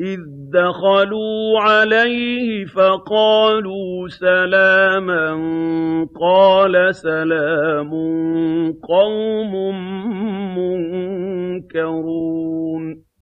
إِذْ دَخَلُوا عَلَيْهِ فَقَالُوا سَلَامًا قَالَ سَلَامٌ قَوْمٌ مُّنكَرُونَ